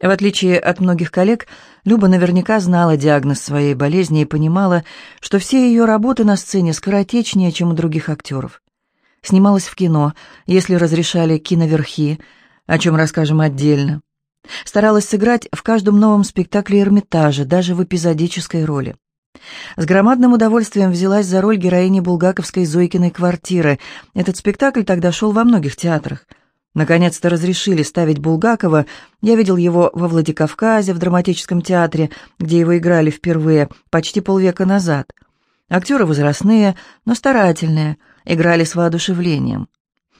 В отличие от многих коллег, Люба наверняка знала диагноз своей болезни и понимала, что все ее работы на сцене скоротечнее, чем у других актеров. Снималась в кино, если разрешали киноверхи, о чем расскажем отдельно. Старалась сыграть в каждом новом спектакле Эрмитажа, даже в эпизодической роли. С громадным удовольствием взялась за роль героини булгаковской Зойкиной квартиры. Этот спектакль тогда шел во многих театрах. Наконец-то разрешили ставить Булгакова. Я видел его во Владикавказе, в драматическом театре, где его играли впервые, почти полвека назад. Актеры возрастные, но старательные, играли с воодушевлением.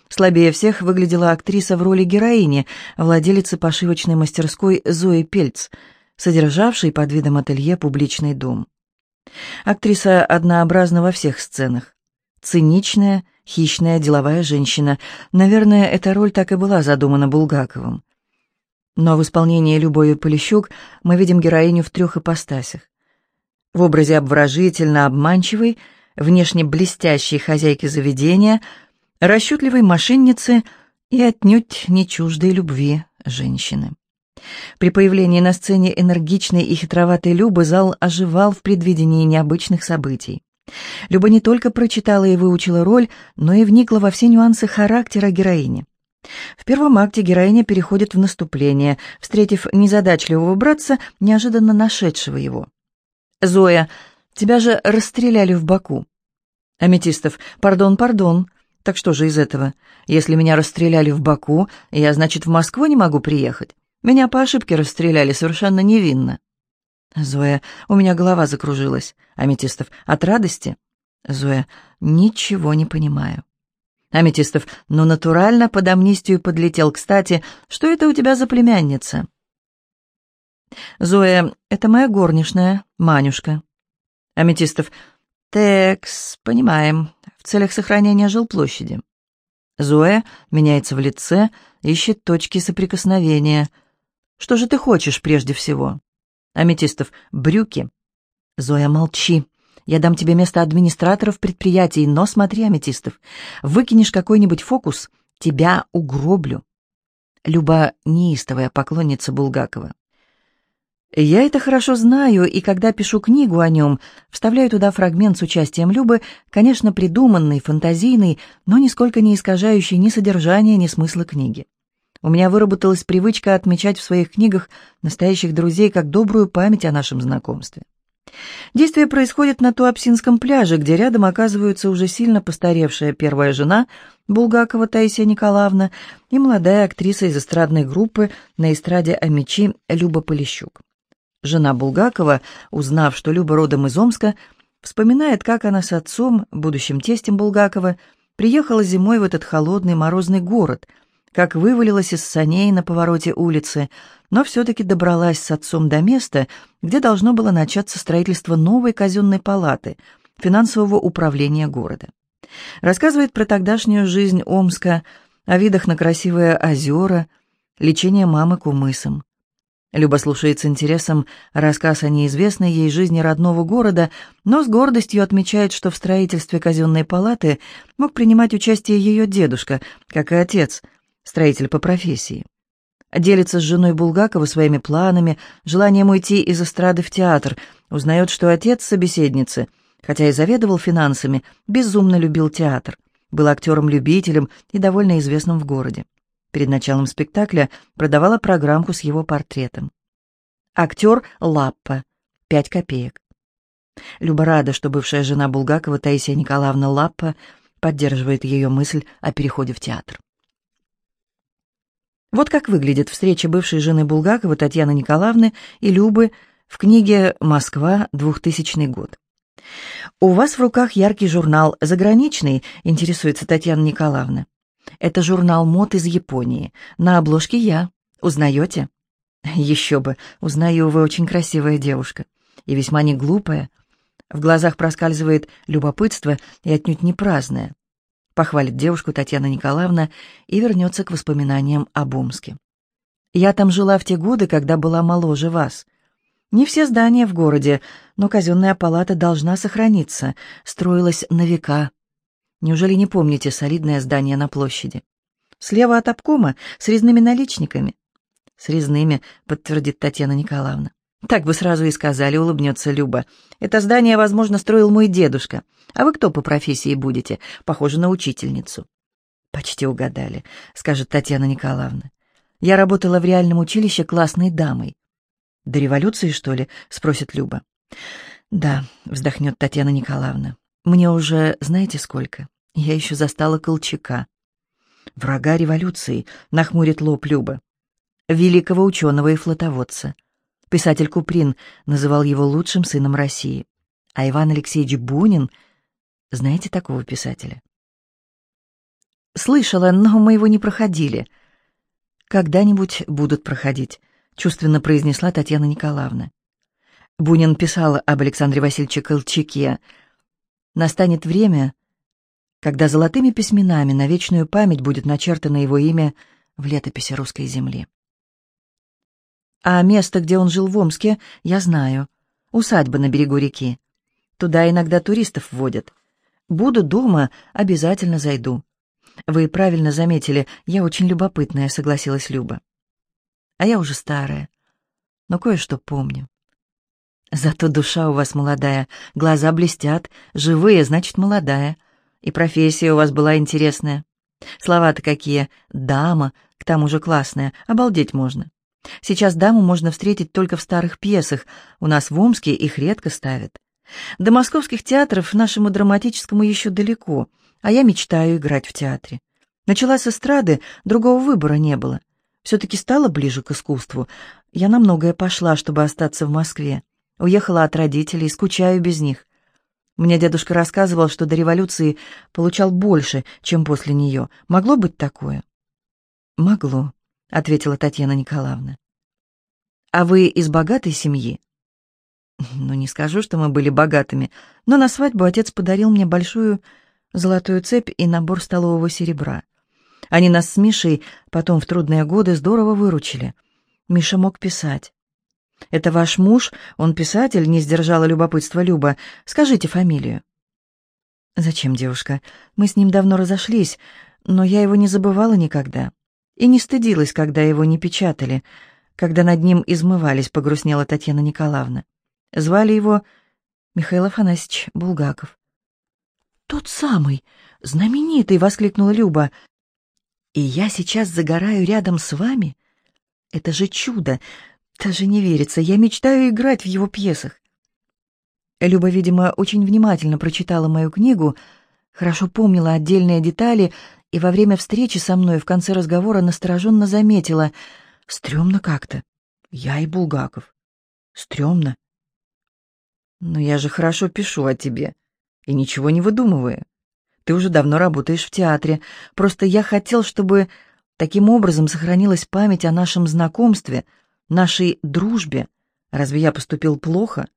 Слабее всех выглядела актриса в роли героини, владелицы пошивочной мастерской Зои Пельц, содержавшей под видом ателье публичный дом. Актриса однообразна во всех сценах. Циничная, хищная, деловая женщина. Наверное, эта роль так и была задумана Булгаковым. Но в исполнении Любови Полищук мы видим героиню в трех ипостасях. В образе обворожительно обманчивой, внешне блестящей хозяйки заведения, расчетливой мошенницы и отнюдь не чуждой любви женщины. При появлении на сцене энергичной и хитроватой Любы зал оживал в предвидении необычных событий. Люба не только прочитала и выучила роль, но и вникла во все нюансы характера героини. В первом акте героиня переходит в наступление, встретив незадачливого братца, неожиданно нашедшего его. «Зоя, тебя же расстреляли в Баку». Аметистов, «Пардон, пардон. Так что же из этого? Если меня расстреляли в Баку, я, значит, в Москву не могу приехать? Меня по ошибке расстреляли совершенно невинно». Зоя, у меня голова закружилась. Аметистов, от радости? Зоя, ничего не понимаю. Аметистов, ну натурально под амнистию подлетел. Кстати, что это у тебя за племянница? Зоя, это моя горничная, Манюшка. Аметистов, текс, понимаем, в целях сохранения жилплощади. Зоя меняется в лице, ищет точки соприкосновения. Что же ты хочешь прежде всего? Аметистов. Брюки. Зоя, молчи. Я дам тебе место администратора в предприятии, но смотри, Аметистов, выкинешь какой-нибудь фокус, тебя угроблю. Люба неистовая поклонница Булгакова. Я это хорошо знаю, и когда пишу книгу о нем, вставляю туда фрагмент с участием Любы, конечно, придуманный, фантазийный, но нисколько не искажающий ни содержание, ни смысла книги. У меня выработалась привычка отмечать в своих книгах настоящих друзей как добрую память о нашем знакомстве. Действие происходит на Туапсинском пляже, где рядом оказываются уже сильно постаревшая первая жена Булгакова Таисия Николаевна и молодая актриса из эстрадной группы на эстраде Амичи Люба Полищук. Жена Булгакова, узнав, что Люба родом из Омска, вспоминает, как она с отцом, будущим тестем Булгакова, приехала зимой в этот холодный морозный город – как вывалилась из саней на повороте улицы, но все-таки добралась с отцом до места, где должно было начаться строительство новой казенной палаты финансового управления города. Рассказывает про тогдашнюю жизнь Омска, о видах на красивые озера, лечение мамы кумысом. Люба слушает с интересом рассказ о неизвестной ей жизни родного города, но с гордостью отмечает, что в строительстве казенной палаты мог принимать участие ее дедушка, как и отец – строитель по профессии. Делится с женой Булгакова своими планами, желанием уйти из эстрады в театр, узнает, что отец собеседницы, хотя и заведовал финансами, безумно любил театр, был актером-любителем и довольно известным в городе. Перед началом спектакля продавала программку с его портретом. Актер Лаппа. Пять копеек. Люба рада, что бывшая жена Булгакова Таисия Николаевна Лаппа поддерживает ее мысль о переходе в театр. Вот как выглядит встреча бывшей жены Булгакова Татьяны Николаевны и Любы в книге «Москва, 2000 год». «У вас в руках яркий журнал «Заграничный», — интересуется Татьяна Николаевна. «Это журнал мод из Японии. На обложке я. Узнаете?» «Еще бы. Узнаю, вы очень красивая девушка. И весьма не глупая. В глазах проскальзывает любопытство и отнюдь не праздное похвалит девушку Татьяна Николаевна и вернется к воспоминаниям об Омске. «Я там жила в те годы, когда была моложе вас. Не все здания в городе, но казенная палата должна сохраниться, строилась на века. Неужели не помните солидное здание на площади? Слева от обкома с резными наличниками. «С резными», — подтвердит Татьяна Николаевна. «Так бы сразу и сказали», — улыбнется Люба. «Это здание, возможно, строил мой дедушка. А вы кто по профессии будете? Похоже на учительницу». «Почти угадали», — скажет Татьяна Николаевна. «Я работала в реальном училище классной дамой». «До революции, что ли?» — спросит Люба. «Да», — вздохнет Татьяна Николаевна. «Мне уже знаете сколько? Я еще застала Колчака». «Врага революции», — нахмурит лоб Люба. «Великого ученого и флотоводца». Писатель Куприн называл его лучшим сыном России. А Иван Алексеевич Бунин... Знаете такого писателя? Слышала, но мы его не проходили. Когда-нибудь будут проходить, чувственно произнесла Татьяна Николаевна. Бунин писал об Александре Васильевиче Колчаке. Настанет время, когда золотыми письменами на вечную память будет начертано его имя в летописи русской земли. А место, где он жил в Омске, я знаю. Усадьба на берегу реки. Туда иногда туристов водят. Буду дома, обязательно зайду. «Вы правильно заметили, я очень любопытная», — согласилась Люба. «А я уже старая, но кое-что помню». «Зато душа у вас молодая, глаза блестят, живые, значит, молодая. И профессия у вас была интересная. Слова-то какие, дама, к тому же классная, обалдеть можно. Сейчас даму можно встретить только в старых пьесах, у нас в Омске их редко ставят. До московских театров нашему драматическому еще далеко, а я мечтаю играть в театре. Начала с эстрады, другого выбора не было. Все-таки стала ближе к искусству. Я на многое пошла, чтобы остаться в Москве. Уехала от родителей, скучаю без них. Мне дедушка рассказывал, что до революции получал больше, чем после нее. Могло быть такое? «Могло», — ответила Татьяна Николаевна. «А вы из богатой семьи?» «Ну, не скажу, что мы были богатыми, но на свадьбу отец подарил мне большую золотую цепь и набор столового серебра. Они нас с Мишей потом в трудные годы здорово выручили. Миша мог писать. «Это ваш муж? Он писатель?» — не сдержала любопытство Люба. «Скажите фамилию». «Зачем, девушка? Мы с ним давно разошлись, но я его не забывала никогда. И не стыдилась, когда его не печатали, когда над ним измывались», — погрустнела Татьяна Николаевна. Звали его Михаил Афанасьевич Булгаков. «Тот самый, знаменитый!» — воскликнула Люба. «И я сейчас загораю рядом с вами? Это же чудо! Даже не верится, я мечтаю играть в его пьесах». Люба, видимо, очень внимательно прочитала мою книгу, хорошо помнила отдельные детали и во время встречи со мной в конце разговора настороженно заметила. «Стремно как-то. Я и Булгаков. Стремно. Но я же хорошо пишу о тебе и ничего не выдумываю. Ты уже давно работаешь в театре. Просто я хотел, чтобы таким образом сохранилась память о нашем знакомстве, нашей дружбе. Разве я поступил плохо?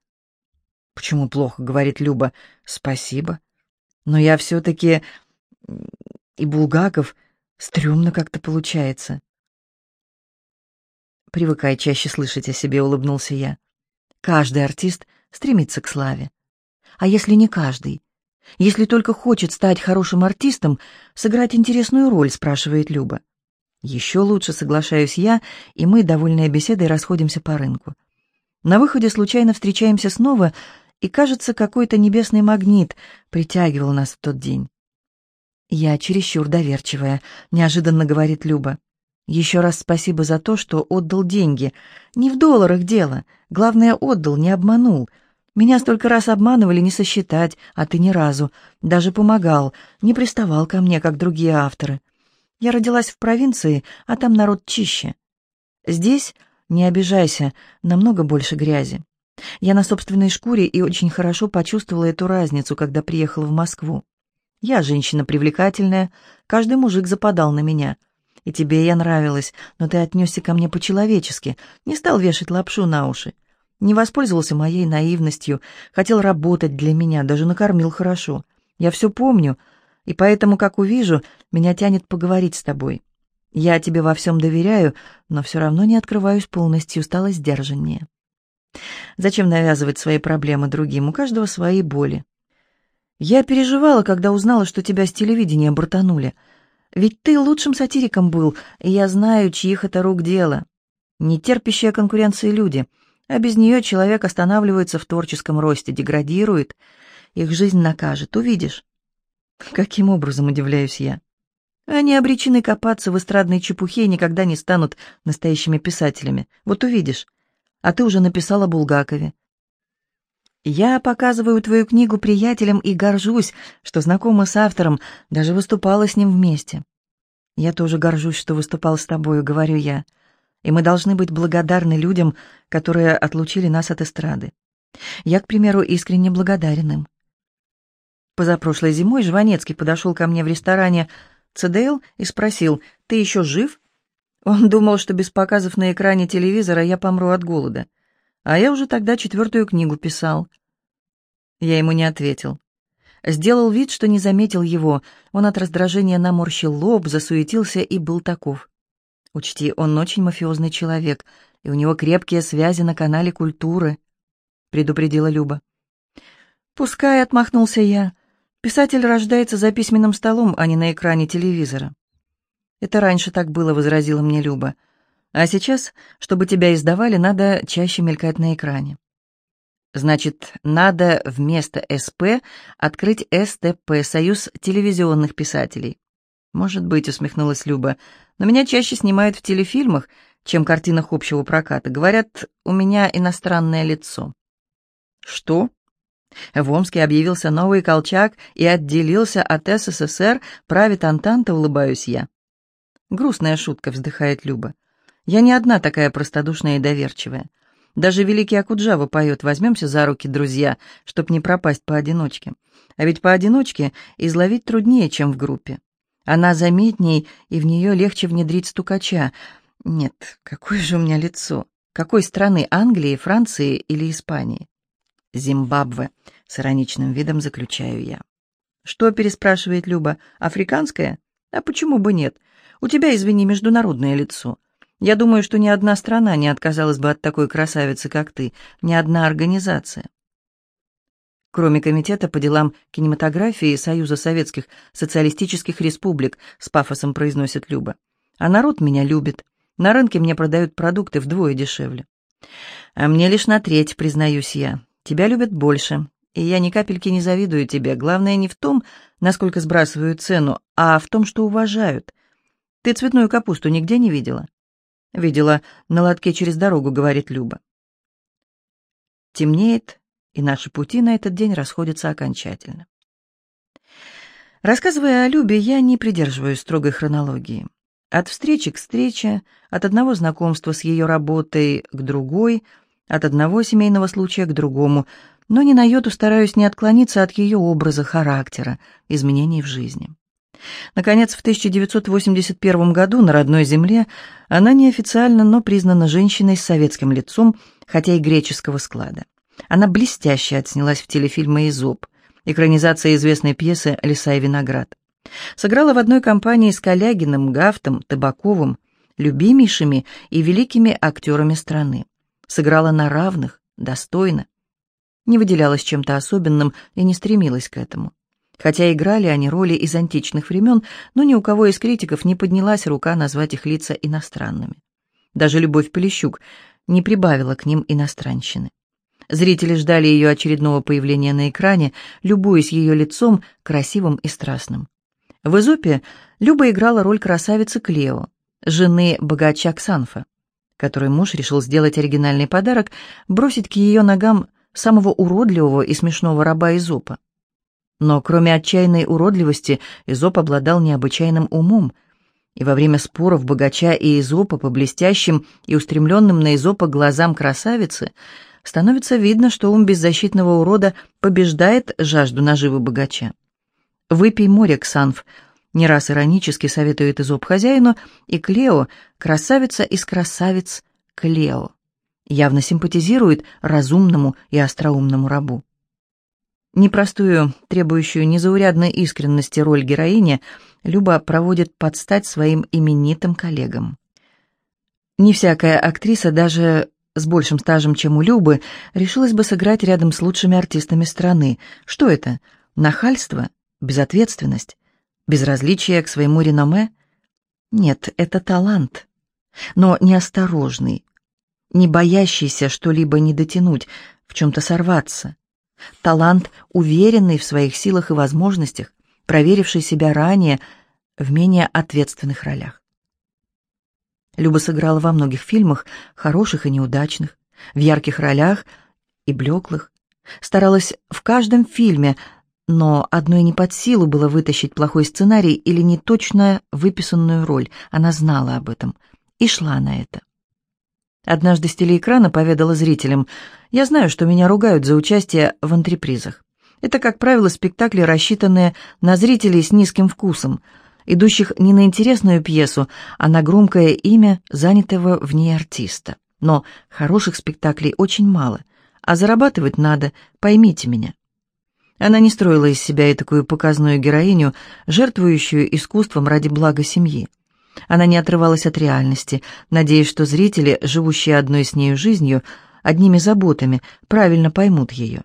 Почему плохо, говорит Люба. Спасибо. Но я все-таки... И Булгаков... Стремно как-то получается. Привыкай чаще слышать о себе, улыбнулся я. Каждый артист стремится к славе. А если не каждый? Если только хочет стать хорошим артистом, сыграть интересную роль, спрашивает Люба. Еще лучше соглашаюсь я, и мы, довольные беседой, расходимся по рынку. На выходе случайно встречаемся снова, и, кажется, какой-то небесный магнит притягивал нас в тот день. «Я чересчур доверчивая», — неожиданно говорит Люба. «Еще раз спасибо за то, что отдал деньги. Не в долларах дело. Главное, отдал, не обманул. Меня столько раз обманывали не сосчитать, а ты ни разу. Даже помогал, не приставал ко мне, как другие авторы. Я родилась в провинции, а там народ чище. Здесь, не обижайся, намного больше грязи. Я на собственной шкуре и очень хорошо почувствовала эту разницу, когда приехала в Москву. Я женщина привлекательная, каждый мужик западал на меня. И тебе я нравилась, но ты отнесся ко мне по-человечески, не стал вешать лапшу на уши не воспользовался моей наивностью, хотел работать для меня, даже накормил хорошо. Я все помню, и поэтому, как увижу, меня тянет поговорить с тобой. Я тебе во всем доверяю, но все равно не открываюсь полностью, стала сдержаннее. Зачем навязывать свои проблемы другим? У каждого свои боли. Я переживала, когда узнала, что тебя с телевидения бортанули. Ведь ты лучшим сатириком был, и я знаю, чьих это рук дело. нетерпящие конкуренции люди, а без нее человек останавливается в творческом росте, деградирует. Их жизнь накажет, увидишь. Каким образом, удивляюсь я? Они обречены копаться в эстрадной чепухе и никогда не станут настоящими писателями. Вот увидишь. А ты уже написала Булгакове. Я показываю твою книгу приятелям и горжусь, что знакома с автором, даже выступала с ним вместе. Я тоже горжусь, что выступал с тобою, говорю я. И мы должны быть благодарны людям, которые отлучили нас от эстрады. Я, к примеру, искренне благодарен им. Позапрошлой зимой Жванецкий подошел ко мне в ресторане Цедейл и спросил, «Ты еще жив?» Он думал, что без показов на экране телевизора я помру от голода. А я уже тогда четвертую книгу писал. Я ему не ответил. Сделал вид, что не заметил его. Он от раздражения наморщил лоб, засуетился и был таков. Учти, он очень мафиозный человек, и у него крепкие связи на канале культуры, предупредила Люба. Пускай, отмахнулся я. Писатель рождается за письменным столом, а не на экране телевизора. Это раньше так было, возразила мне Люба. А сейчас, чтобы тебя издавали, надо чаще мелькать на экране. Значит, надо вместо СП открыть СТП, Союз телевизионных писателей. Может быть, усмехнулась Люба, но меня чаще снимают в телефильмах, чем картинах общего проката. Говорят, у меня иностранное лицо. Что? В Омске объявился новый Колчак и отделился от СССР, правит Антанта, улыбаюсь я. Грустная шутка, вздыхает Люба. Я не одна такая простодушная и доверчивая. Даже великий Акуджава поет «Возьмемся за руки, друзья», чтоб не пропасть поодиночке. А ведь поодиночке изловить труднее, чем в группе. Она заметней, и в нее легче внедрить стукача. Нет, какое же у меня лицо? Какой страны, Англии, Франции или Испании? Зимбабве, с ироничным видом заключаю я. Что, переспрашивает Люба, африканское? А почему бы нет? У тебя, извини, международное лицо. Я думаю, что ни одна страна не отказалась бы от такой красавицы, как ты, ни одна организация. Кроме Комитета по делам кинематографии Союза Советских Социалистических Республик, с пафосом произносит Люба. А народ меня любит. На рынке мне продают продукты вдвое дешевле. А мне лишь на треть, признаюсь я. Тебя любят больше, и я ни капельки не завидую тебе. Главное не в том, насколько сбрасывают цену, а в том, что уважают. Ты цветную капусту нигде не видела? Видела на лотке через дорогу, говорит Люба. Темнеет, и наши пути на этот день расходятся окончательно. Рассказывая о Любе, я не придерживаюсь строгой хронологии. От встречи к встрече, от одного знакомства с ее работой к другой, от одного семейного случая к другому, но ни на йоту стараюсь не отклониться от ее образа, характера, изменений в жизни. Наконец, в 1981 году на родной земле она неофициально, но признана женщиной с советским лицом, хотя и греческого склада. Она блестяще отснялась в телефильме «Изоб», экранизация известной пьесы «Лиса и виноград». Сыграла в одной компании с Калягиным, Гафтом, Табаковым, любимейшими и великими актерами страны. Сыграла на равных, достойно. Не выделялась чем-то особенным и не стремилась к этому. Хотя играли они роли из античных времен, но ни у кого из критиков не поднялась рука назвать их лица иностранными. Даже Любовь Полищук не прибавила к ним иностранщины. Зрители ждали ее очередного появления на экране, любуясь ее лицом, красивым и страстным. В «Изопе» Люба играла роль красавицы Клео, жены богача Ксанфа, которой муж решил сделать оригинальный подарок, бросить к ее ногам самого уродливого и смешного раба Изопа. Но кроме отчаянной уродливости, Изоп обладал необычайным умом, и во время споров богача и Изопа по блестящим и устремленным на Изопа глазам красавицы становится видно, что ум беззащитного урода побеждает жажду наживы богача. «Выпей море, Ксанф», — не раз иронически советует Изоп хозяину, и Клео, красавица из красавиц Клео, явно симпатизирует разумному и остроумному рабу. Непростую, требующую незаурядной искренности роль героини Люба проводит под стать своим именитым коллегам. Не всякая актриса, даже с большим стажем, чем у Любы, решилась бы сыграть рядом с лучшими артистами страны. Что это? Нахальство? Безответственность? Безразличие к своему реноме? Нет, это талант. но неосторожный, не боящийся что-либо не дотянуть, в чем-то сорваться. Талант, уверенный в своих силах и возможностях, проверивший себя ранее в менее ответственных ролях. Люба сыграла во многих фильмах, хороших и неудачных, в ярких ролях и блеклых. Старалась в каждом фильме, но одной не под силу было вытащить плохой сценарий или неточно выписанную роль. Она знала об этом и шла на это. Однажды с телеэкрана поведала зрителям, «Я знаю, что меня ругают за участие в антрепризах. Это, как правило, спектакли, рассчитанные на зрителей с низким вкусом, идущих не на интересную пьесу, а на громкое имя занятого в ней артиста. Но хороших спектаклей очень мало, а зарабатывать надо, поймите меня». Она не строила из себя и такую показную героиню, жертвующую искусством ради блага семьи. Она не отрывалась от реальности, надеясь, что зрители, живущие одной с нею жизнью, одними заботами, правильно поймут ее.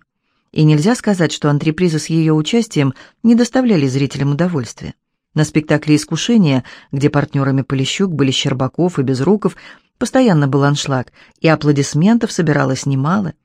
И нельзя сказать, что антрепризы с ее участием не доставляли зрителям удовольствия. На спектакле «Искушение», где партнерами Полищук были Щербаков и Безруков, постоянно был аншлаг, и аплодисментов собиралось немало –